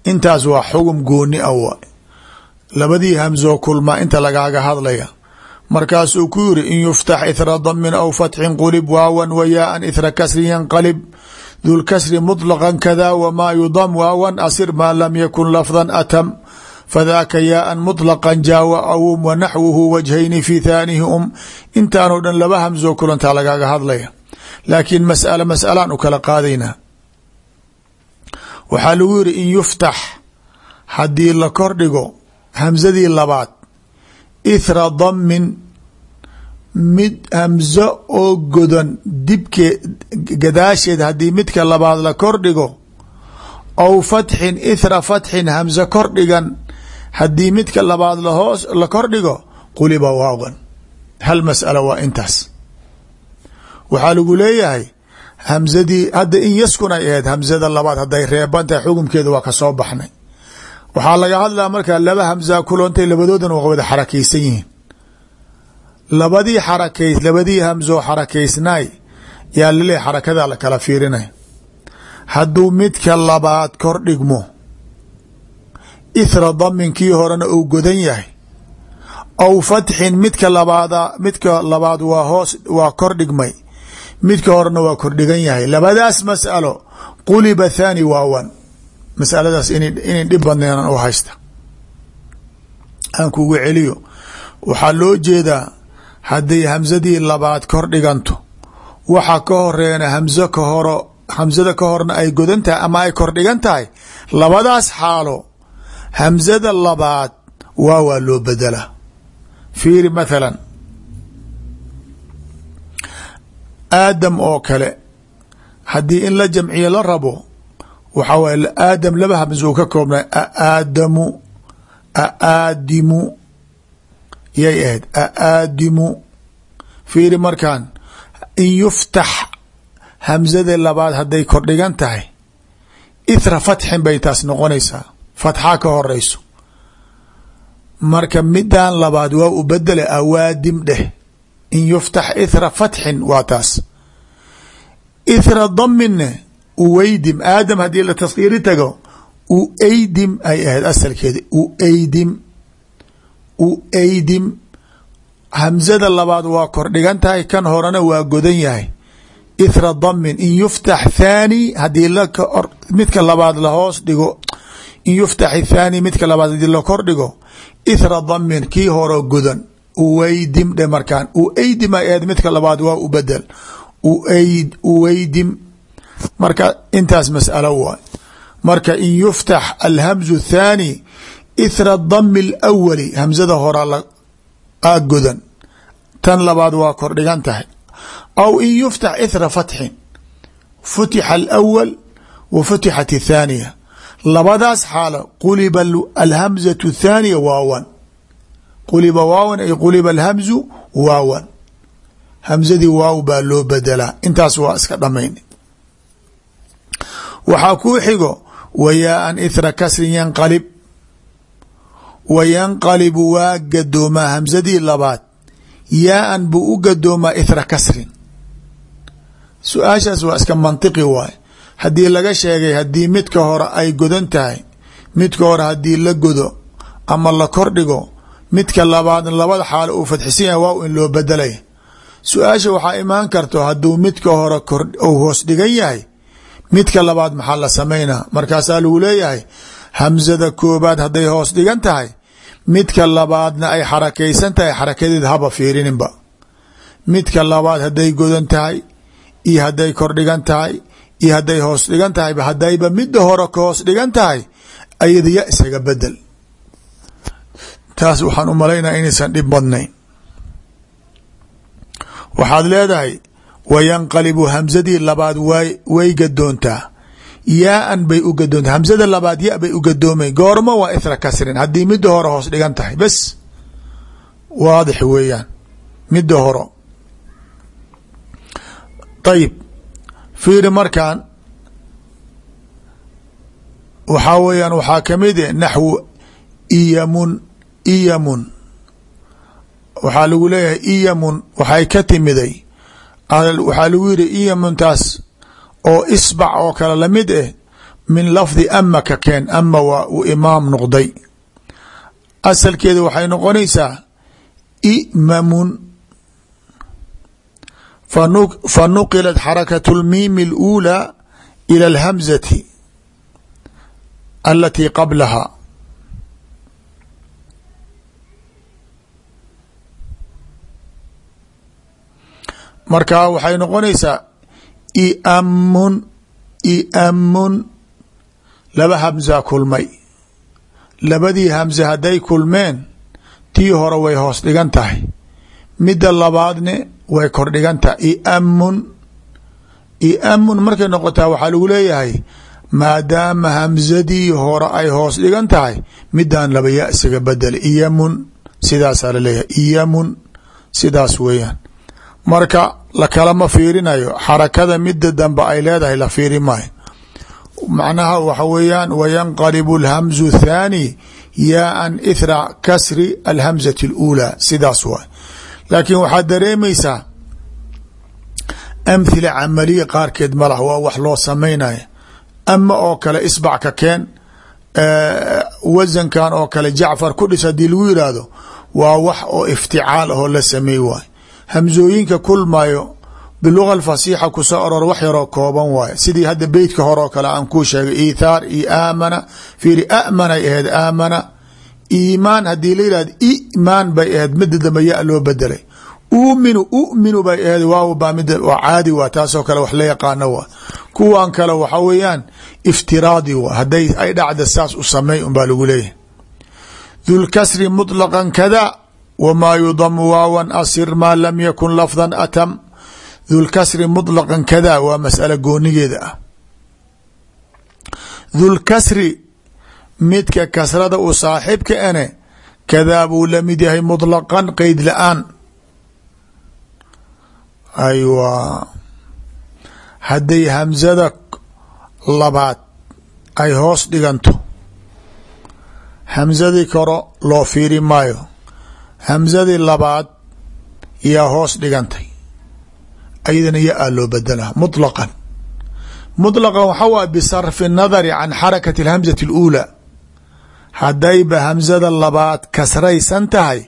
Intaas waa xugum gooni a wa labadii hamsoo kulmaa inta lagaaga hadlaya. Markaasuu ku yiri in yuftax ithra damin aw fatxin qulib waawan wayaaan ithra kasrin yanqalib. Dulkasri muطlqa kada wmaa yudam waawan asir maa lam yakun lafda atam. Fadaaka yaaan muطlqa jaawa awum wanaxwuhu wajhayni fi thaanihi um. Intaanoo dhan laba hamsoo kulantaa lagaaga hadlaya laakiin masala masalaan u kala qaadaynaa waxaa lagu yiri in yuftax haddii la kordhigo hamsadii labaad ithra damin mid hamso oo godan dibke gadaasheed haddii midka labaad la kordhigo aw fatxin ithra fatxin hamso kordhigan haddii midka labaad lahoos la kordhigo quliba waawan hal mas'ala waa intaas waxaa lagu leeyahay hamsadii hadda in yaskun ay ahayd hamsada labaad hadday reeban tahay xukumkeeda waa ka soo baxnay. Waxaa laga hadlaa markaa laba hamsaa kuloontay labadoodan waa wada xarakaysan yihiin labadii xarakays labadii hamsoo xarakaysnaay yaa laleeyahy xarakadaa la kala fiirinay. Hadduu midka labaad kor dhigmo ithra daminkii horena uu godan yahay. Aw fatxin midka labaada midka labaad waa hoos waa kor dhigmay midka horena waa kordhigan yahay. Labadaas mas'alo quliba thaani waawan masaladaas inay dhib badneenan u haysta. Aan kugu celiyo waxaa loo jeedaa hadday hamsadii labaad kor dhiganto. Waxa ka horeena hamso ka horo hamsada ka horna ay godan tahay ama ay kor dhigan tahay labadaas xaalo hamsada labaad waa waa loo bedelaa fiiri mathalan aadam oo kale. Haddii in la jamciyo la rabo waxaa waye aadam laba hamso ka koobnay aadamu aaadimu yay ahayd aaadimu fiiri markaan in yuftax hamsada labaad hadday kordhigan tahay ithra fatxin bay taas noqonaysaa fatxaa ka horeyso marka midan labaad waa u bedela awaadim dheh in yuftax ithra fatxin waa taas ithra daminne uweydim aadam haddii la taskiiri tago ueydim ay ahayd asalkeeda ueydim ueydim hamsada labaad waa kordhigan tahay kan horena waa godan yahay ithra damin in yuftax thaani haddii midka labaad lahoos dhigo in yuftax thaani midka labaad haddii la kor dhigo ithra damin kii horo godan uweydim dhe markaan ueydim ay ahayd midka labaad waa u bedel uweydim marka intaas mas'alo waay marka in yuftax alhamzu thaani ithra dami alawali hamsada hora aa godan tan labaad waa kor dhigan tahay. Aw in yuftax ithra fatxin. Futixa alawal wa futixat athaaniya labadaas xaalo quliba alhamzatu thaaniya quliba waawan ay quliba alhamzu waawan hamsadii waaw baa loo bedelaa. Intaas waa iska dhamayn waxaa kuu xigo wayaa-an ithra kasrin yanqalib. Wa yanqalibu waa gadoomaa hamsadii labaad. Yaa-an buu u gadoomaa ithra kasrin. Su'aashaas waa iska mantiqi waay haddii laga sheegay haddii midka hore ay godan tahay midka hore haddii la godo ama la kordhigo midka labaadna labada xaalo uu fadxisan yahay waa in loo bedelaya su'aasha waxaa imaan karto hadduu midka hore ou hoos dhigan yahay midka labaad maxaa la samaynaa markaasaa lagu leeyahay hamsada koobaad hadday hoos dhigan tahay midka labaadna ay xarakaysan tahay xarakadeed haba fiirininba. Midka labaad hadday godan tahay iyo hadday kor dhigan tahay iyo hadday hoos dhigan tahay haddayba midda hore ka hoos dhigan tahay ayada ya isaga bedel taas waxaan u malaynaya inaysan dhib badnayn. Waxaad leedahay wayanqalibu hamsadii labaad way gadoontaa yaa-an bay u gadoontaa hamsada labaad ya bay u gadoomay goormo waa ithra kasrin. Haddii midda hore hoos dhigan tahay bes. Waadix weeyaan. Midda horo ayib fiiri markaan waxaa weeyaan waxaa ka mid e naxwu iyamun iyamun waxaa lagu leeyahay iyamun waxay ka timiday waxaa lagu yidhi iyamuntaas oo isbac oo kale lamid eh min lafdi ama ka keen ama waa uu imaam noqday asalkeeda waxay noqonaysaa imamun fa nuqilat xarakat lmiimi اluulى ilى اlhamzati alatii qablaha marka waxay noqonaysaa iamun iamun laba hamza kulmay. Labadii hamze hadday kulmeen tii hore way hoos dhigan tahay. Midda labaadne way kor dhigan tahay. Iamun iamun markay noqotaa waxaa lagu leeyahay maadaama hamzadii hore ay hoos dhigan tahay midaan laba ya isaga bedela iyamun sidaasaa la leeyahay iyamun sidaas weeyaan. Marka lakalama fiirinayo. Xarakada mida dambe ay leedahay la fiiri maayo. Macnaha waxa weeyaan wayanqalibu alhamzu thaani yaaan ithra kasri alhamzati اluulaa sidaas waay. Laakiin waxaad dareemaysaa amhila camaliya qaarkeed malah waa wax loo samaynaya ama oo kale isbac ka keen wasankan oo kale jacfar ku dhis haddii lagu yidhaahdo waa wax oo ifticaal ahoo la sameey waay hamsooyinka kulmayo biluga alfasiixa ku soo aror wax yaroo kooban waaye sidii hadda beytka hore oo kale aan kuu sheegay iithaar iyo aamana. Fiiri amanay ahayd aamana. Iimaan haddii la yihahdo imaan bay ahayd mida dambe loo bedelay uuminu uminu bay ahayd waaw baa mid caadi waa taasoo kale wax la yaqaano waa. Kuwan kale waxa weeyaan iftiraadi wa hadday ay dhacda saas u sameey un baa lagu leeyahay. Dulkasri muطlaqan kada wmaa yudamu waawan asir maa lam yakun lafdan atam dulkasri muطlaqan kada waa mas'ala goonigeeda ah dulkasri midka kasrada u saaxibka ane kadaa buu la mid yahay muطlaqan qeyd la'aan aywa hadday hamsada labaad ay hoos dhiganto hamsadii koro loo fiiri maayo hamsadii labaad yaa hoos dhigantay ayadana ya-aa loo bedelaa muطlaqan muطlaqan waxa waay bisarfi الnadari can xarakati اlhamsati اluulaa haddayba hamsada labaad kasraysan tahay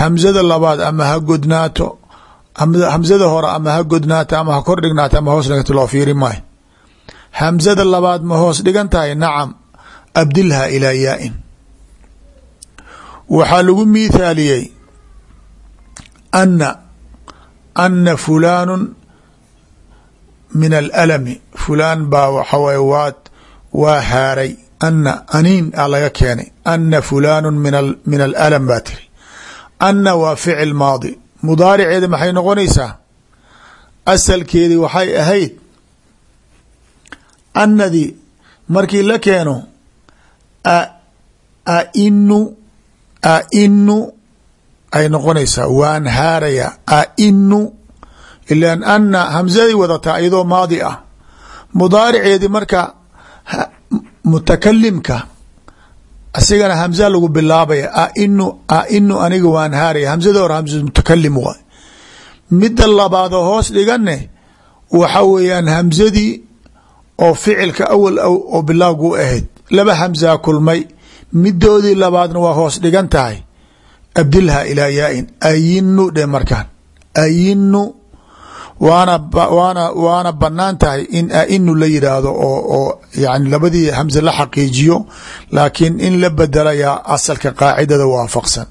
hamsada labaad ama ha godnaato hamsada hore ama ha godnaato ama ha kor dhignaato ama hoos dhignato loo fiiri maayo hamsada labaad ma hoos dhigan tahay nacam abdilha ilaa yaa-in waxaa lagu miithaaliyey ana ana fulaanu min alalami. Fulaan baa waxa waye waa haaray. Ana aniin a laga keenay. Ana fulaanu min alalam baa tiri. Ana waa ficil maadi. Mudaariceeda maxay noqonaysaa? Asalkeedii waxay ahayd anadii markii la keeno ainu ainu ay noqonaysaa waan haaraya ainu ilan ana hamsadii wadataa iyadoo maadi ah. Mudaariceedii marka mutakalimka asigana hamza lagu bilaabaya ainu ainu aniga waan haaraya. Hamsada hore hamsa mutakalim waay. Midda labaadoo hoos dhigane waxa weeyaan hamsadii oo ficilka awal oo bilaawgu ahayd. Laba hamsaa kulmay midoodii labaadna waa hoos dhigan tahay. Abdilha ilaa yaa-in ayinu dhe markaan. Ayinu waana waana waana bannaan tahay in ainu la yidhaahdo oo oo yani labadii hamse la xaqiijiyo laakiin in la bedelayaa asalka qaacidada waafaqsan.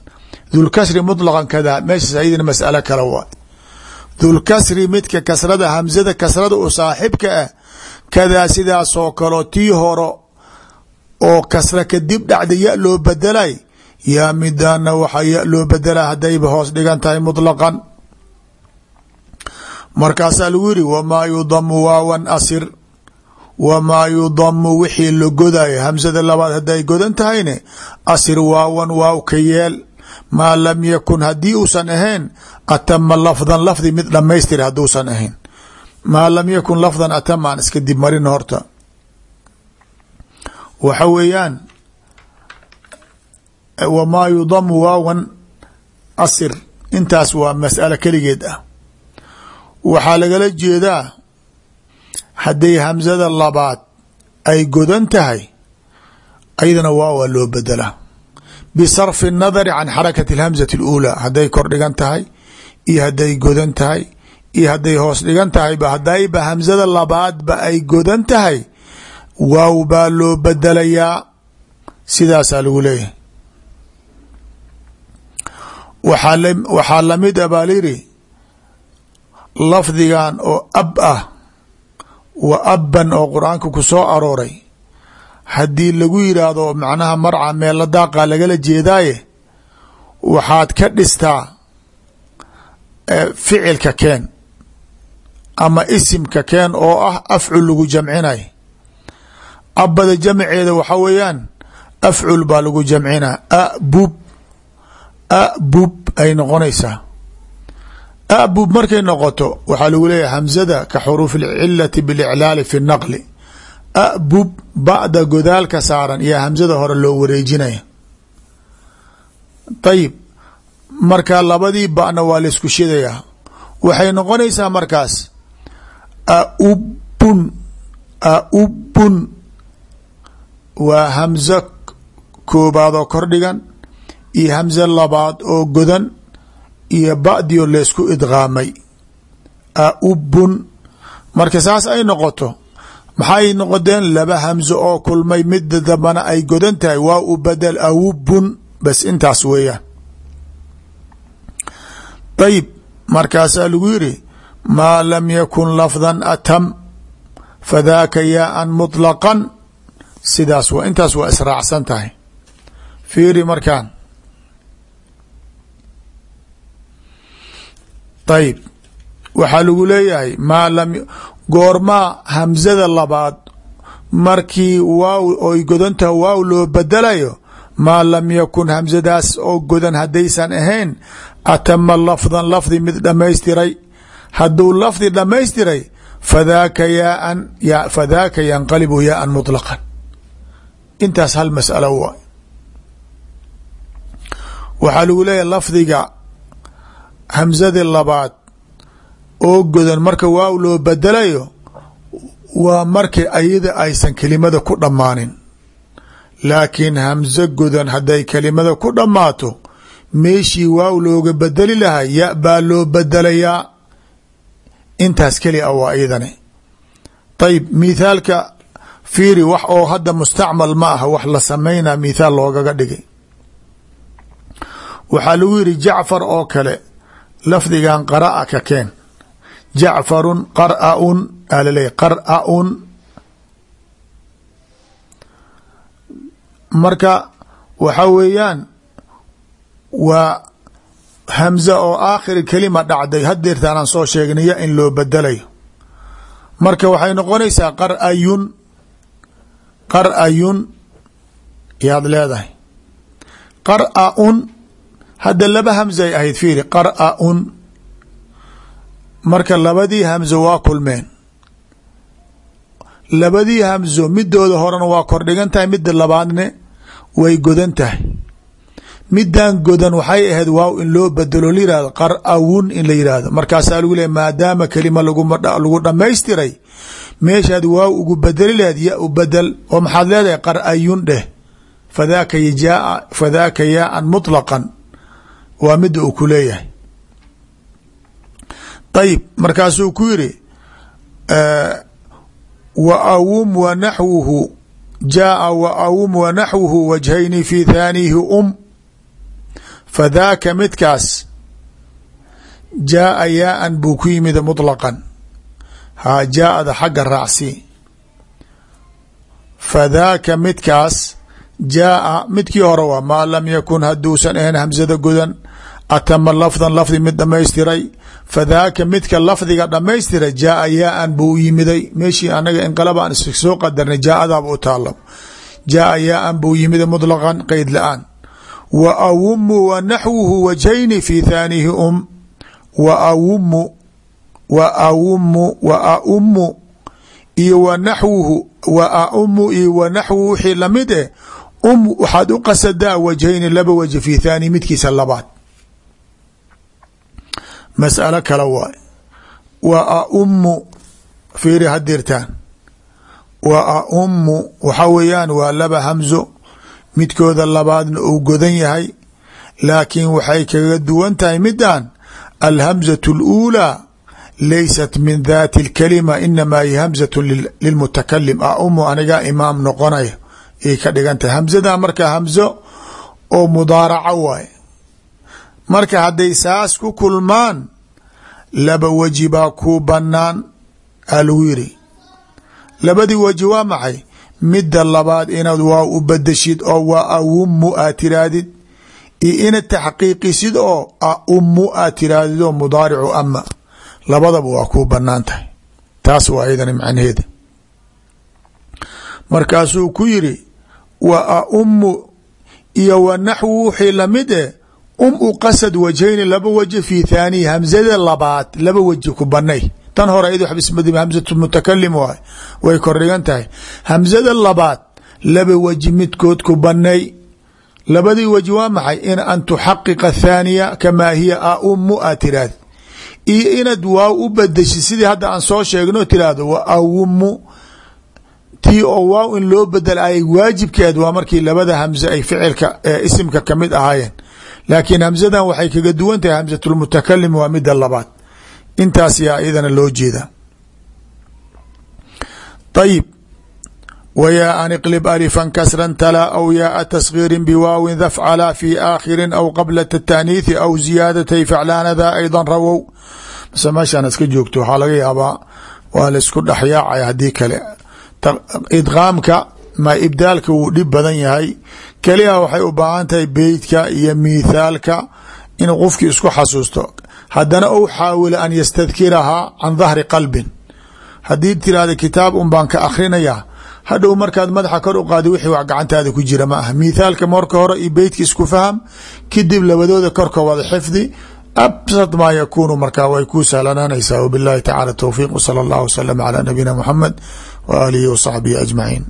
Dulkasri muطlaqan kada meeshaas ayadina mas'alo kale waa. Dulkasri midka kasrada hamsada kasrada u saaxibka ah kadaa sidaasoo kaleo tii horo oo kasra kadib dhacda ya loo bedelay yaa midaana waxaa ya loo bedelay haddayba hoos dhigan tahay muطlaqan markaasaa lagu yiri wamaa yudamu waawan asir wamaa yudamu wixii la godayo. Hamsada labaad hadday godan tahayne asir waawan waaw ka yeel. Maa lam yakun haddii uusan ahayn atama lafdan lafdi mid dhamaystir hadduusan ahayn. Maa lam yakun lafdan atama aan iska dib marin horta waxa weeyaan wamaa yudamu waawan asir intaas waa mas'alo keligeed ah waxaa lagala jeedaa hadday hamsada labaad ay godan tahay ayadana waa waa loo bedelaa bisarfi الnadari can xarakati اlhamsati اluulaa hadday kor dhigan tahay iyo hadday godan tahay iyo hadday hoos dhigan tahayba haddayba hamsada labaadba ay godan tahay waaw baa loo bedelayaa sidaasaa lagu leeyahay. Waxaa la mid a baa layidhi lafdigan oo ab ah wa abban oo qur'aanka ku soo arooray. Haddii lagu yidhaahdo macnaha marca meella daaqa lagala jeedaaye waxaad ka dhistaa ficilka keen ama isimka keen oo ah afcul lagu jamcinay abada jamceeda waxaa weeyaan afcul baa lagu jamcina abub abub ay noqonaysaa. Abub markay noqoto waxaa lagu leeyahay hamzada ka xuruuf cilati biliclaali fi naqli abub ba'da godaalka saaran iyo hamzada hore loo wareejinaya. Tayib marka labadii bana waa la isku shidayaa. Waxay noqonaysaa markaas aubun aubun waa hamzo koobaad oo kor dhigan iyo hamzo labaad oo godan iyo ba'dio laysku idqaamay. Aubun marka saas ay noqoto maxay noqodeen laba hamso oo kulmay midda dambana ay godan tahay? Waa u badel awubun bas intaas weeyaan. Ayib markaasaa lagu yidhi maa lam yakun lafdan atam fadaaka yaaan muطlaqan sidaas waa intaas waa israacsan tahay. Fiiri markaan. Ayib waxaa lagu leeyahay maa lam goormaa hamsada labaad markii waaw oy godantaha waaw loo bedelayo maa lam yakun hamsadaas oo godan haddaysan ahayn atama lafdan lafdi mid dhammaystiray. Hadduu lafdi dhammaystiray fadaaka yaaan fadaaka yanqalibu yaaan muطlaqan intaas hal mas'alo waay waxaa lagu leeyahay lafdiga hamsadii labaad oo godan marka waaw loo bedelayo waa markii ayada aysan kelimada ku dhammaanin. Laakiin hamso godan hadday kelimada ku dhammaato meeshii waaw looga bedeli lahaa ya baa loo bedelayaa. Intaas keli a waa iyadani. Ayib mithaalka fiiri wax oo hadda mustacmal ma aha wax la samaynaa mithaal loogaga dhigay. Waxaa lagu yidhi jacfar oo kale lafdigan qara'a ka keen. Jacfarun qar'aun aa laleeyahy qar'aun. Marka waxa weeyaan waa hamza oo aakhiri kelima dhacday. Hadeertaan aan soo sheegnaya in loo bedelayo. Marka waxay noqonaysaa qar'ayun qar'ayun yaad leedahay. Qar'aun hadda laba hamza ay ahayd fiiri qar'aun marka labadii hamzo waa kulmeen. Labadii hamzo midooda horena waa kordhigan tahay midda labaadne way godan tahay midan godan waxay ahayd waaw in loo bedelo la yihahdo qar'awun in la yihahdo markaasaa lagu leey maadaama kelima lagu dhamaystiray meeshaad waaw ugu bedeli laheed ya u bedel oo maxaad leedahay qar'ayun dheh. Fadaaka jaa fadaaka yaaan muطlaqan waa mida uu ku leeyahay. Ayib markaasuu ku yiri wa awum wa naxwuhu jaaa wa awum wa naxwuhu wajhayni fi thaanihi um. Fadaaka midkaas jaaa yaaan buu ku yimid muطlaqan ha jaaada xagga raacsi fadaaka midkaas jaaa midkii hore waa maa lam yakun hadduusan ahayn hamsada godan atama lafdan lafdi mid dhamaystiray fadaaka midka lafdiga dhamaystiray jaaa yaaan buu yimiday meeshii anaga inqalabaan soo qadarnay jaaadaaba u taalo jaaa yaaan buu yimiday muطlaqan qeyd la'aan wa awumu wa naxwuhu wajhayni fi thaanihi um wa awumu wa aumu wa aumu iyo wa naxwuhu wa aumu iyo wa naxwuhu wixii la mid eh um waxaad u qasadaa wajhayni laba wajh fi thaani midkiisa labaad. Mas'alo kale waay. Wa aumu fiiri hadirtaan wa aumu waxaa weeyaan waa laba hamzo midkooda labaadna uu godan yahay laakiin waxay kaga duwan tahay midan alhamzatu اluulaa laysat min dati اlkalima inamaa hi hamzaة lilmutakalim aumu anigaa imaam noqonaya ay ka dhigan tahay hamzada marka hamzo oo mudaaraca waay marka hadday saas ku kulmaan laba weji baa ku banaan aa lagu yiri labadii weji waa maxay midda labaad inaad waa u badashid oo waa awumu aad tirahdid iyo inaad taxqiiqisid oo aumu aad tirahdid oo mudaaricu ama labadaba waa kuu bannaan tahay. Taas waa ayadana macnaheeda. Markaasuu ku yiri wa aumu iyo wa naxwu wixii la mid eh um u qasad wajhayni laba waji fi thaaniyi hamzada labaad laba waji ku banay tan hore id hamzatu mutakalim waay way kordhigan tahay. Hamzada labaad laba waji midkood ku banay labadii waji waa maxay? In an tuxaqiqa thaaniya kamaa hiya aumu aad tiraahdi iyo inaad waaw u badeshid sidii hadda aan soo sheegno tiraahdo wa awumu tii oo waaw in loo bedel ay waajibkeed waa markii labada hamze ay ficilka isimka ka mid ahaayeen. Laakiin hamzadan waxay kaga duwan tahay hamzatulmutakalim waa mida labaad. Intaas yaa iyadana loo jeeda ayib wyaa an iqlb alifan kasran talaa aw yaaa tasgiirin biwaawin dafcala fi aakhirin aw qabla taaniithi aw ziyaadatay faclaanada ayda rawow mase meeshaan iska joogto waxaa laga yaabaa waa la isku dhexyaacaya haddii kale idqaamka ma ibdaalka wuu dhib badan yahay keliya waxay u baahan tahay beytka iyo miithaalka in qofkii isku xasuusto haddana ou xaawila an yastadkirahaa can dahri qalbin haddii tirahda kitaab un baan ka akhrinayaa hadhow markaad madaxa kor u qaadi wixii wax gacantaada ku jira ma ah mithaalka marka hore iyo beytka isku faham kadib labadooda korka wada xifdi absad maa yakuunu markaa way kuu sahlanaanaysaa wbillahi tacala towfiiq wsala allah wslama calaa nabiyina muxamed wa aalihi wa saxbihi ajmaciin